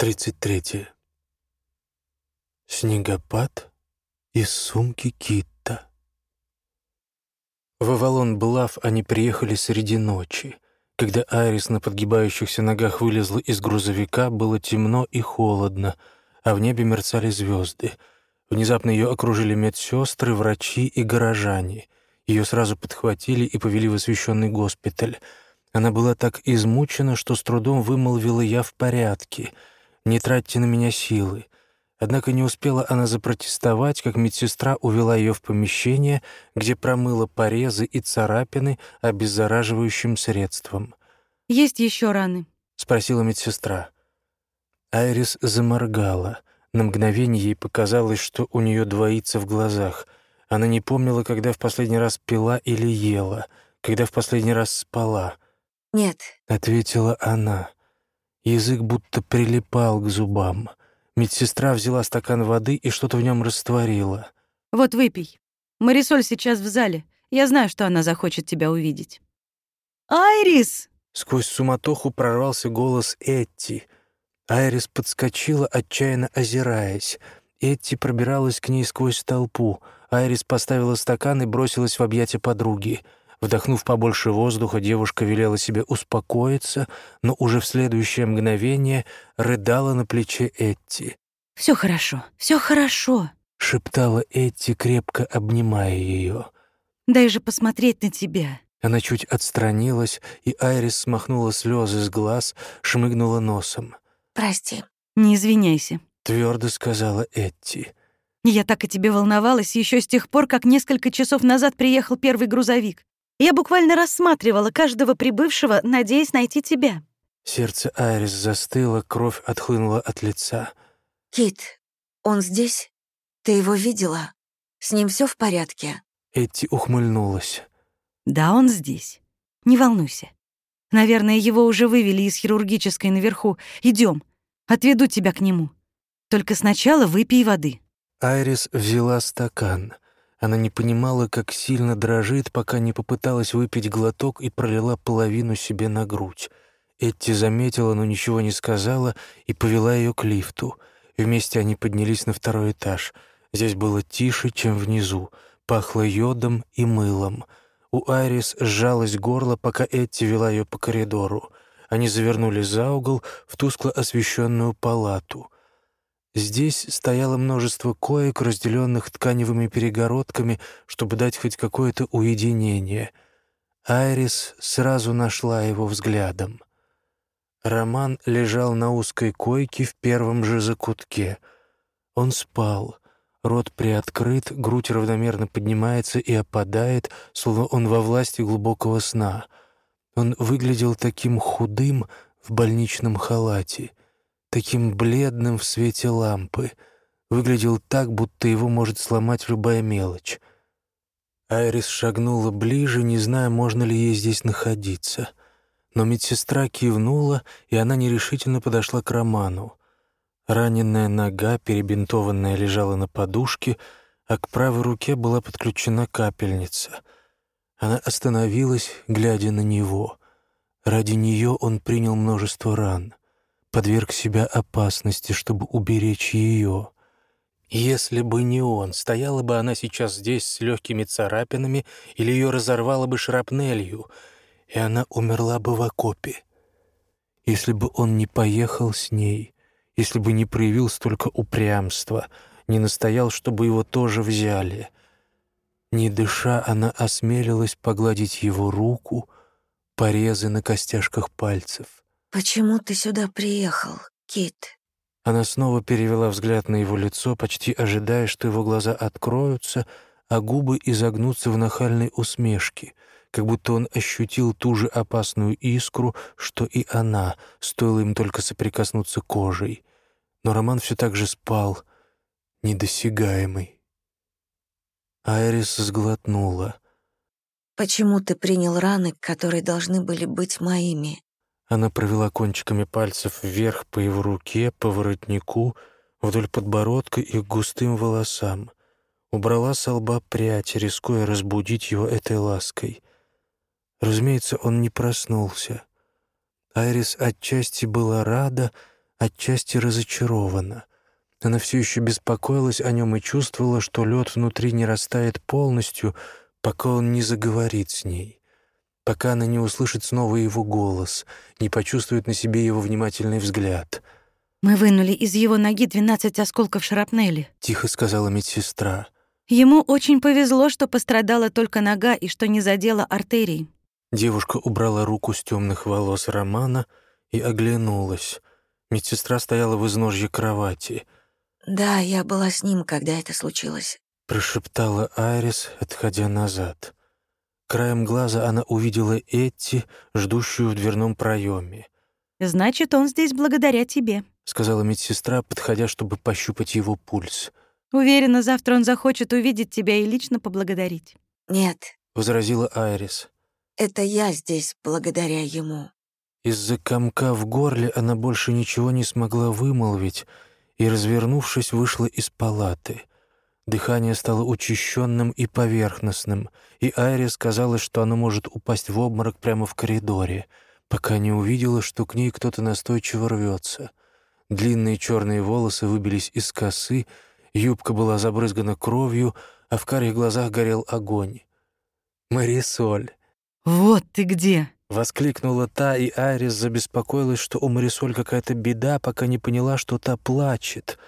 33. Снегопад из сумки Китта. В Авалон-Блав они приехали среди ночи. Когда Айрис на подгибающихся ногах вылезла из грузовика, было темно и холодно, а в небе мерцали звезды. Внезапно ее окружили медсестры, врачи и горожане. Ее сразу подхватили и повели в освященный госпиталь. Она была так измучена, что с трудом вымолвила «я в порядке», не тратьте на меня силы». Однако не успела она запротестовать, как медсестра увела ее в помещение, где промыла порезы и царапины обеззараживающим средством. «Есть еще раны?» — спросила медсестра. Айрис заморгала. На мгновение ей показалось, что у нее двоится в глазах. Она не помнила, когда в последний раз пила или ела, когда в последний раз спала. «Нет», — ответила она. Язык будто прилипал к зубам. Медсестра взяла стакан воды и что-то в нем растворила. «Вот выпей. Марисоль сейчас в зале. Я знаю, что она захочет тебя увидеть». «Айрис!» Сквозь суматоху прорвался голос Этти. Айрис подскочила, отчаянно озираясь. Этти пробиралась к ней сквозь толпу. Айрис поставила стакан и бросилась в объятия подруги — Вдохнув побольше воздуха, девушка велела себе успокоиться, но уже в следующее мгновение рыдала на плече Этти. «Все хорошо, все хорошо», — шептала Этти, крепко обнимая ее. «Дай же посмотреть на тебя». Она чуть отстранилась, и Айрис смахнула слезы с глаз, шмыгнула носом. «Прости». «Не извиняйся», — твердо сказала Этти. «Я так о тебе волновалась еще с тех пор, как несколько часов назад приехал первый грузовик. Я буквально рассматривала каждого прибывшего, надеясь найти тебя». Сердце Айрис застыло, кровь отхлынула от лица. «Кит, он здесь? Ты его видела? С ним все в порядке?» Эти ухмыльнулась. «Да, он здесь. Не волнуйся. Наверное, его уже вывели из хирургической наверху. Идем, отведу тебя к нему. Только сначала выпей воды». Айрис взяла стакан — она не понимала, как сильно дрожит, пока не попыталась выпить глоток и пролила половину себе на грудь. Этти заметила, но ничего не сказала и повела ее к лифту. Вместе они поднялись на второй этаж. Здесь было тише, чем внизу. Пахло йодом и мылом. У Айрис сжалось горло, пока Этти вела ее по коридору. Они завернули за угол в тускло освещенную палату — Здесь стояло множество коек, разделенных тканевыми перегородками, чтобы дать хоть какое-то уединение. Айрис сразу нашла его взглядом. Роман лежал на узкой койке в первом же закутке. Он спал. Рот приоткрыт, грудь равномерно поднимается и опадает, словно он во власти глубокого сна. Он выглядел таким худым в больничном халате — таким бледным в свете лампы, выглядел так, будто его может сломать любая мелочь. Айрис шагнула ближе, не зная, можно ли ей здесь находиться. Но медсестра кивнула, и она нерешительно подошла к Роману. Раненная нога, перебинтованная, лежала на подушке, а к правой руке была подключена капельница. Она остановилась, глядя на него. Ради нее он принял множество ран подверг себя опасности, чтобы уберечь ее. Если бы не он, стояла бы она сейчас здесь с легкими царапинами или ее разорвало бы шрапнелью, и она умерла бы в окопе. Если бы он не поехал с ней, если бы не проявил столько упрямства, не настоял, чтобы его тоже взяли. Не дыша, она осмелилась погладить его руку, порезы на костяшках пальцев. «Почему ты сюда приехал, Кит?» Она снова перевела взгляд на его лицо, почти ожидая, что его глаза откроются, а губы изогнутся в нахальной усмешке, как будто он ощутил ту же опасную искру, что и она, стоило им только соприкоснуться кожей. Но Роман все так же спал, недосягаемый. Айрис сглотнула. «Почему ты принял раны, которые должны были быть моими?» Она провела кончиками пальцев вверх по его руке, по воротнику, вдоль подбородка и к густым волосам. Убрала с лба прядь, рискуя разбудить его этой лаской. Разумеется, он не проснулся. Айрис отчасти была рада, отчасти разочарована. Она все еще беспокоилась о нем и чувствовала, что лед внутри не растает полностью, пока он не заговорит с ней, пока она не услышит снова его голос, не почувствует на себе его внимательный взгляд. «Мы вынули из его ноги 12 осколков шрапнели», — тихо сказала медсестра. «Ему очень повезло, что пострадала только нога и что не задела артерии». Девушка убрала руку с темных волос Романа и оглянулась. Медсестра стояла в изножье кровати. «Да, я была с ним, когда это случилось», — прошептала Айрис, отходя назад. Краем глаза она увидела Этти, ждущую в дверном проеме. «Значит, он здесь благодаря тебе», — сказала медсестра, подходя, чтобы пощупать его пульс. «Уверена, завтра он захочет увидеть тебя и лично поблагодарить». «Нет», — возразила Айрис. «Это я здесь благодаря ему». Из-за комка в горле она больше ничего не смогла вымолвить и, развернувшись, вышла из палаты. Дыхание стало учащенным и поверхностным, и Айрис казалось, что оно может упасть в обморок прямо в коридоре, пока не увидела, что к ней кто-то настойчиво рвется. Длинные черные волосы выбились из косы, юбка была забрызгана кровью, а в карих глазах горел огонь. «Марисоль!» «Вот ты где!» Воскликнула та, и Айрис забеспокоилась, что у Марисоль какая-то беда, пока не поняла, что та плачет.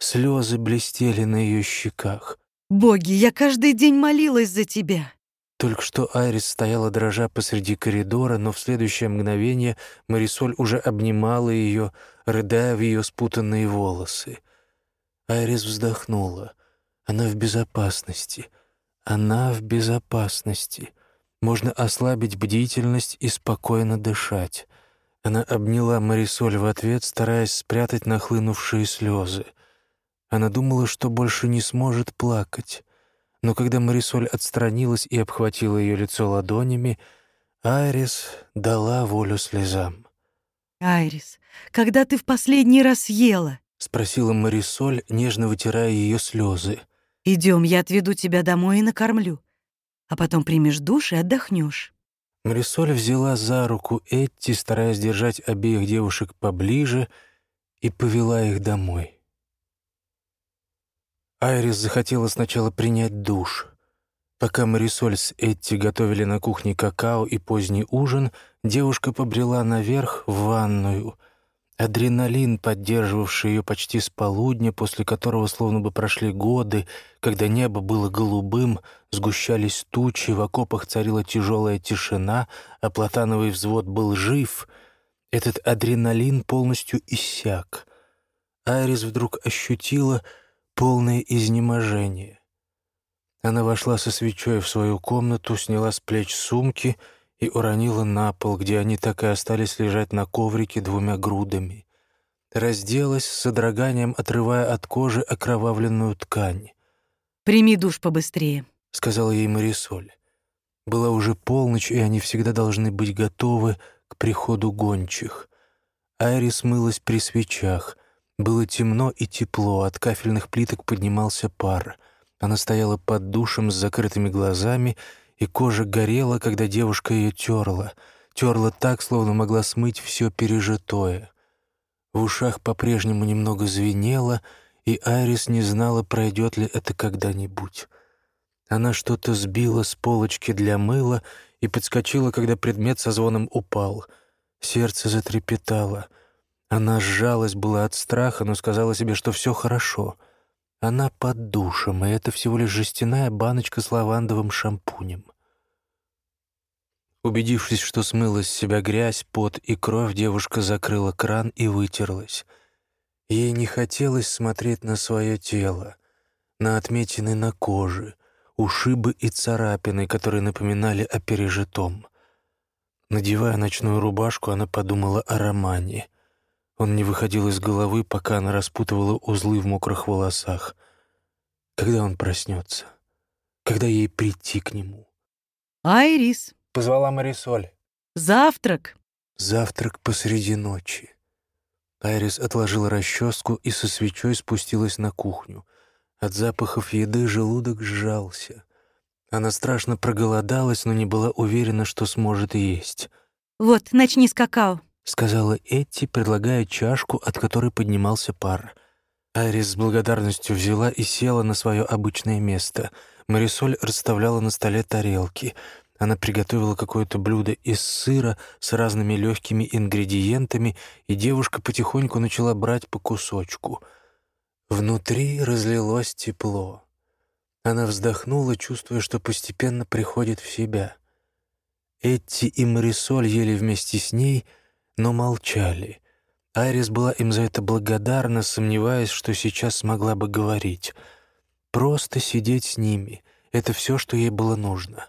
Слезы блестели на ее щеках. «Боги, я каждый день молилась за тебя!» Только что Айрис стояла дрожа посреди коридора, но в следующее мгновение Марисоль уже обнимала ее, рыдая в ее спутанные волосы. Айрис вздохнула. Она в безопасности. Она в безопасности можно ослабить бдительность и спокойно дышать. Она обняла Марисоль в ответ, стараясь спрятать нахлынувшие слезы. Она думала, что больше не сможет плакать. Но когда Марисоль отстранилась и обхватила ее лицо ладонями, Айрис дала волю слезам. «Айрис, когда ты в последний раз ела?» — спросила Марисоль, нежно вытирая ее слезы. Идем, я отведу тебя домой и накормлю а потом примешь душ и отдохнешь. Марисоль взяла за руку Этти, стараясь держать обеих девушек поближе, и повела их домой. Айрис захотела сначала принять душ. Пока Марисоль с Этти готовили на кухне какао и поздний ужин, девушка побрела наверх в ванную — Адреналин, поддерживавший ее почти с полудня, после которого словно бы прошли годы, когда небо было голубым, сгущались тучи, в окопах царила тяжелая тишина, а платановый взвод был жив, этот адреналин полностью иссяк. Айрис вдруг ощутила полное изнеможение. Она вошла со свечой в свою комнату, сняла с плеч сумки — и уронила на пол, где они так и остались лежать на коврике двумя грудами. Разделась с содроганием, отрывая от кожи окровавленную ткань. «Прими душ побыстрее», — сказала ей Марисоль. Была уже полночь, и они всегда должны быть готовы к приходу гончих. Айрис мылась при свечах. Было темно и тепло, от кафельных плиток поднимался пар. Она стояла под душем с закрытыми глазами и кожа горела, когда девушка ее терла. Терла так, словно могла смыть все пережитое. В ушах по-прежнему немного звенело, и Айрис не знала, пройдет ли это когда-нибудь. Она что-то сбила с полочки для мыла и подскочила, когда предмет со звоном упал. Сердце затрепетало. Она сжалась была от страха, но сказала себе, что все хорошо — она под душем, и это всего лишь жестяная баночка с лавандовым шампунем. Убедившись, что смыла с себя грязь, пот и кровь, девушка закрыла кран и вытерлась. Ей не хотелось смотреть на свое тело, на отметины на коже, ушибы и царапины, которые напоминали о пережитом. Надевая ночную рубашку, она подумала о романе — он не выходил из головы, пока она распутывала узлы в мокрых волосах. Когда он проснется? Когда ей прийти к нему? «Айрис!» — позвала Марисоль. «Завтрак!» Завтрак посреди ночи. Айрис отложила расческу и со свечой спустилась на кухню. От запахов еды желудок сжался. Она страшно проголодалась, но не была уверена, что сможет есть. «Вот, начни с какао», сказала Этти, предлагая чашку, от которой поднимался пар. Айрис с благодарностью взяла и села на свое обычное место. Марисоль расставляла на столе тарелки. Она приготовила какое-то блюдо из сыра с разными легкими ингредиентами, и девушка потихоньку начала брать по кусочку. Внутри разлилось тепло. Она вздохнула, чувствуя, что постепенно приходит в себя. Этти и Марисоль ели вместе с ней, но молчали. Айрис была им за это благодарна, сомневаясь, что сейчас смогла бы говорить. Просто сидеть с ними — это все, что ей было нужно.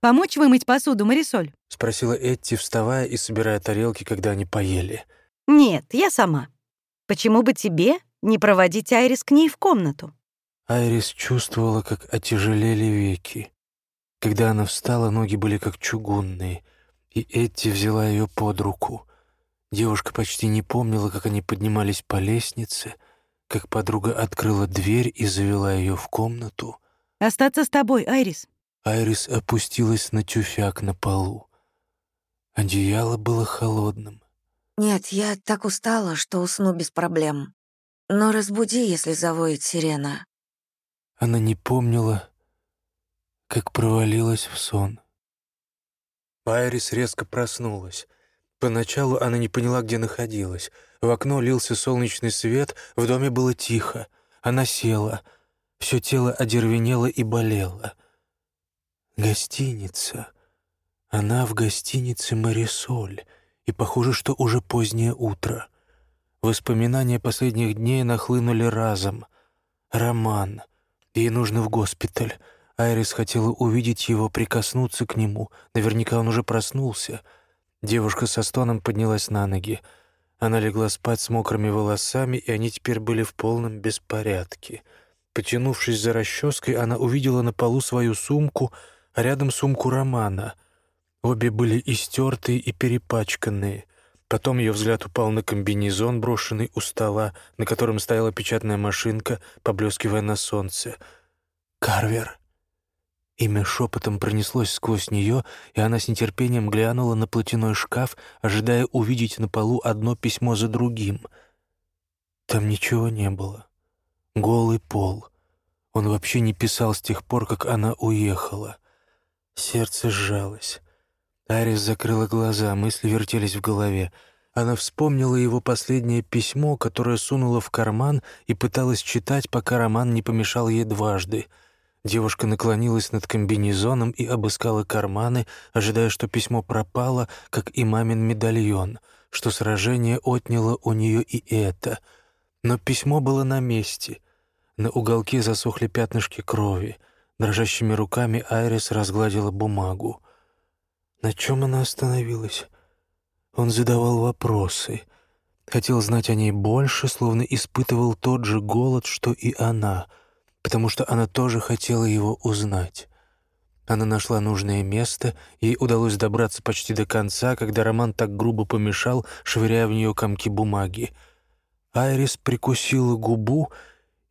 «Помочь вымыть посуду, Марисоль?» — спросила Этти, вставая и собирая тарелки, когда они поели. «Нет, я сама. Почему бы тебе не проводить Айрис к ней в комнату?» Айрис чувствовала, как отяжелели веки. Когда она встала, ноги были как чугунные, и Этти взяла ее под руку. Девушка почти не помнила, как они поднимались по лестнице, как подруга открыла дверь и завела ее в комнату. «Остаться с тобой, Айрис». Айрис опустилась на тюфяк на полу. Одеяло было холодным. «Нет, я так устала, что усну без проблем. Но разбуди, если завоет сирена». Она не помнила, как провалилась в сон. Айрис резко проснулась. Поначалу она не поняла, где находилась. В окно лился солнечный свет, в доме было тихо. Она села. Все тело одервенело и болело. Гостиница. Она в гостинице «Марисоль», и похоже, что уже позднее утро. Воспоминания последних дней нахлынули разом. Роман. Ей нужно в госпиталь. Айрис хотела увидеть его, прикоснуться к нему. Наверняка он уже проснулся. Девушка со стоном поднялась на ноги. Она легла спать с мокрыми волосами, и они теперь были в полном беспорядке. Потянувшись за расческой, она увидела на полу свою сумку, а рядом сумку Романа. Обе были истертые и перепачканные. Потом ее взгляд упал на комбинезон, брошенный у стола, на котором стояла печатная машинка, поблескивая на солнце. «Карвер». Имя шепотом пронеслось сквозь нее, и она с нетерпением глянула на платяной шкаф, ожидая увидеть на полу одно письмо за другим. Там ничего не было. Голый пол. Он вообще не писал с тех пор, как она уехала. Сердце сжалось. Арис закрыла глаза, мысли вертелись в голове. Она вспомнила его последнее письмо, которое сунула в карман и пыталась читать, пока Роман не помешал ей дважды. Девушка наклонилась над комбинезоном и обыскала карманы, ожидая, что письмо пропало, как и мамин медальон, что сражение отняло у нее и это. Но письмо было на месте. На уголке засохли пятнышки крови. Дрожащими руками Айрис разгладила бумагу. На чем она остановилась? Он задавал вопросы. Хотел знать о ней больше, словно испытывал тот же голод, что и она, потому что она тоже хотела его узнать. Она нашла нужное место, ей удалось добраться почти до конца, когда Роман так грубо помешал, швыряя в нее комки бумаги. Айрис прикусила губу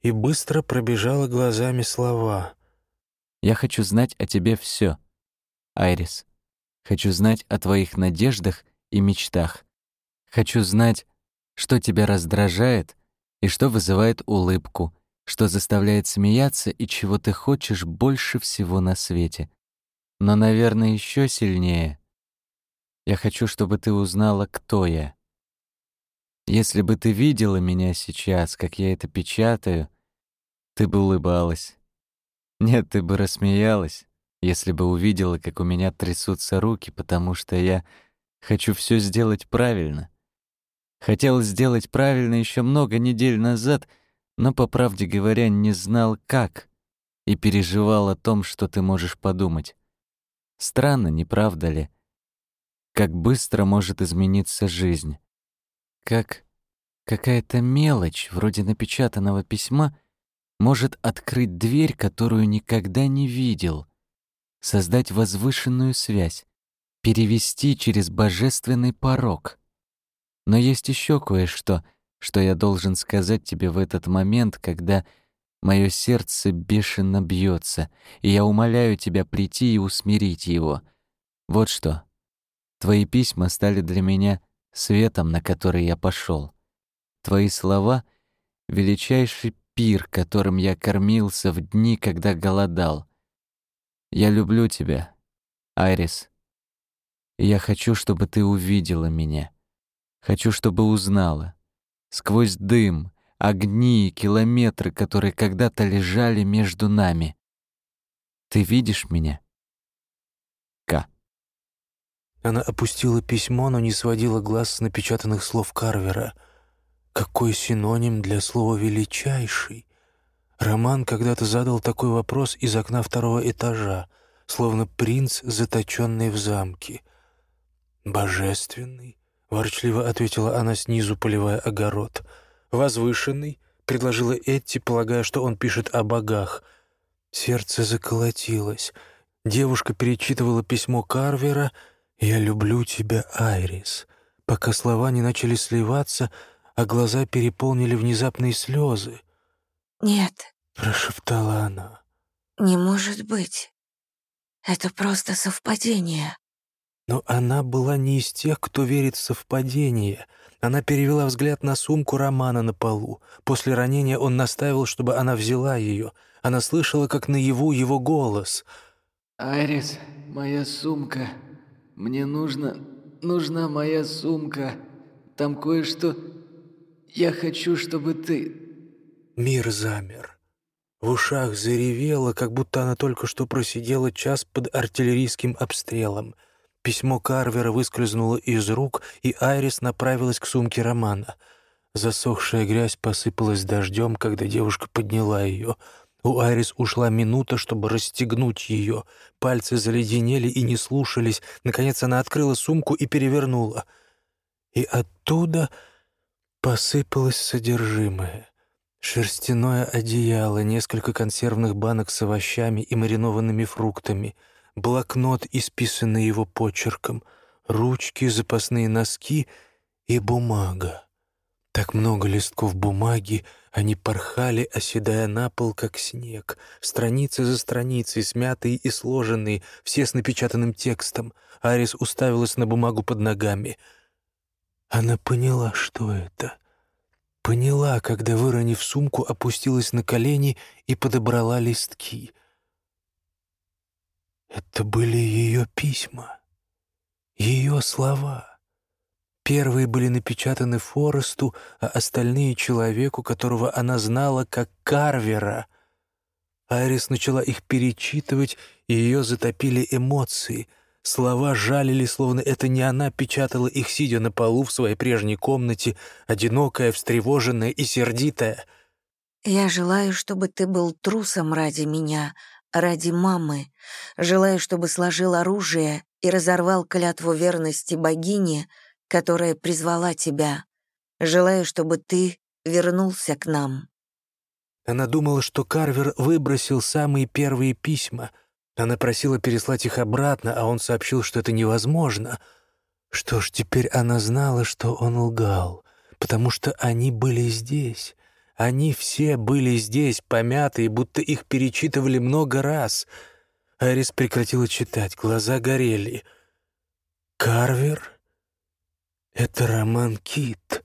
и быстро пробежала глазами слова. «Я хочу знать о тебе все, Айрис». Хочу знать о твоих надеждах и мечтах. Хочу знать, что тебя раздражает и что вызывает улыбку, что заставляет смеяться и чего ты хочешь больше всего на свете. Но, наверное, еще сильнее. Я хочу, чтобы ты узнала, кто я. Если бы ты видела меня сейчас, как я это печатаю, ты бы улыбалась. Нет, ты бы рассмеялась если бы увидела, как у меня трясутся руки, потому что я хочу все сделать правильно. Хотел сделать правильно еще много недель назад, но, по правде говоря, не знал, как, и переживал о том, что ты можешь подумать. Странно, не правда ли? Как быстро может измениться жизнь. Как какая-то мелочь, вроде напечатанного письма, может открыть дверь, которую никогда не видел — создать возвышенную связь, перевести через божественный порог. Но есть еще кое-что, что я должен сказать тебе в этот момент, когда мое сердце бешено бьется, и я умоляю тебя прийти и усмирить его. Вот что. Твои письма стали для меня светом, на который я пошел. Твои слова — величайший пир, которым я кормился в дни, когда голодал. Я люблю тебя, Айрис. Я хочу, чтобы ты увидела меня. Хочу, чтобы узнала. Сквозь дым, огни и километры, которые когда-то лежали между нами. Ты видишь меня? К. Она опустила письмо, но не сводила глаз с напечатанных слов Карвера. Какой синоним для слова «величайший»? Роман когда-то задал такой вопрос из окна второго этажа, словно принц, заточенный в замке. «Божественный?» — ворчливо ответила она снизу, поливая огород. «Возвышенный?» — предложила Этти, полагая, что он пишет о богах. Сердце заколотилось. Девушка перечитывала письмо Карвера «Я люблю тебя, Айрис», пока слова не начали сливаться, а глаза переполнили внезапные слезы. «Нет», — прошептала она. «Не может быть. Это просто совпадение». Но она была не из тех, кто верит в совпадение. Она перевела взгляд на сумку Романа на полу. После ранения он настаивал, чтобы она взяла ее. Она слышала, как наяву его голос. «Айрис, моя сумка. Мне нужно... нужна моя сумка. Там кое-что... Я хочу, чтобы ты...» Мир замер. В ушах заревело, как будто она только что просидела час под артиллерийским обстрелом. Письмо Карвера выскользнуло из рук, и Айрис направилась к сумке Романа. Засохшая грязь посыпалась дождем, когда девушка подняла ее. У Айрис ушла минута, чтобы расстегнуть ее. Пальцы заледенели и не слушались. Наконец она открыла сумку и перевернула. И оттуда посыпалось содержимое. Шерстяное одеяло, несколько консервных банок с овощами и маринованными фруктами, блокнот, исписанный его почерком, ручки, запасные носки и бумага. Так много листков бумаги, они порхали, оседая на пол, как снег, страницы за страницей, смятые и сложенные, все с напечатанным текстом. Арис уставилась на бумагу под ногами. Она поняла, что это — Поняла, когда, выронив сумку, опустилась на колени и подобрала листки. Это были ее письма, ее слова. Первые были напечатаны Форесту, а остальные — человеку, которого она знала как Карвера. Айрис начала их перечитывать, и ее затопили эмоции — Слова жалили, словно это не она печатала их, сидя на полу в своей прежней комнате, одинокая, встревоженная и сердитая. «Я желаю, чтобы ты был трусом ради меня, ради мамы. Желаю, чтобы сложил оружие и разорвал клятву верности богине, которая призвала тебя. Желаю, чтобы ты вернулся к нам». Она думала, что Карвер выбросил самые первые письма — она просила переслать их обратно, а он сообщил, что это невозможно. Что ж, теперь она знала, что он лгал, потому что они были здесь. Они все были здесь, помятые, будто их перечитывали много раз. Арис прекратила читать, глаза горели. «Карвер? Это роман Кит».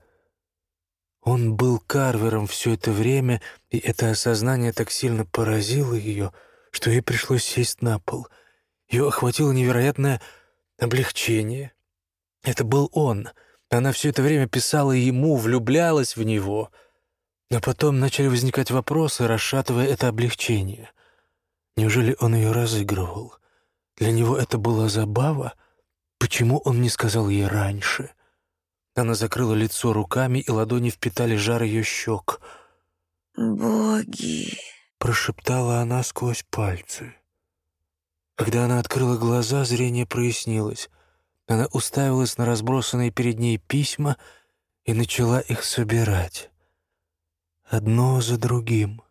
Он был Карвером все это время, и это осознание так сильно поразило ее — что ей пришлось сесть на пол. Ее охватило невероятное облегчение. Это был он. Она все это время писала ему, влюблялась в него. Но потом начали возникать вопросы, расшатывая это облегчение. Неужели он ее разыгрывал? Для него это была забава? Почему он не сказал ей раньше? Она закрыла лицо руками, и ладони впитали жар ее щек. «Боги!» прошептала она сквозь пальцы. Когда она открыла глаза, зрение прояснилось. Она уставилась на разбросанные перед ней письма и начала их собирать. Одно за другим.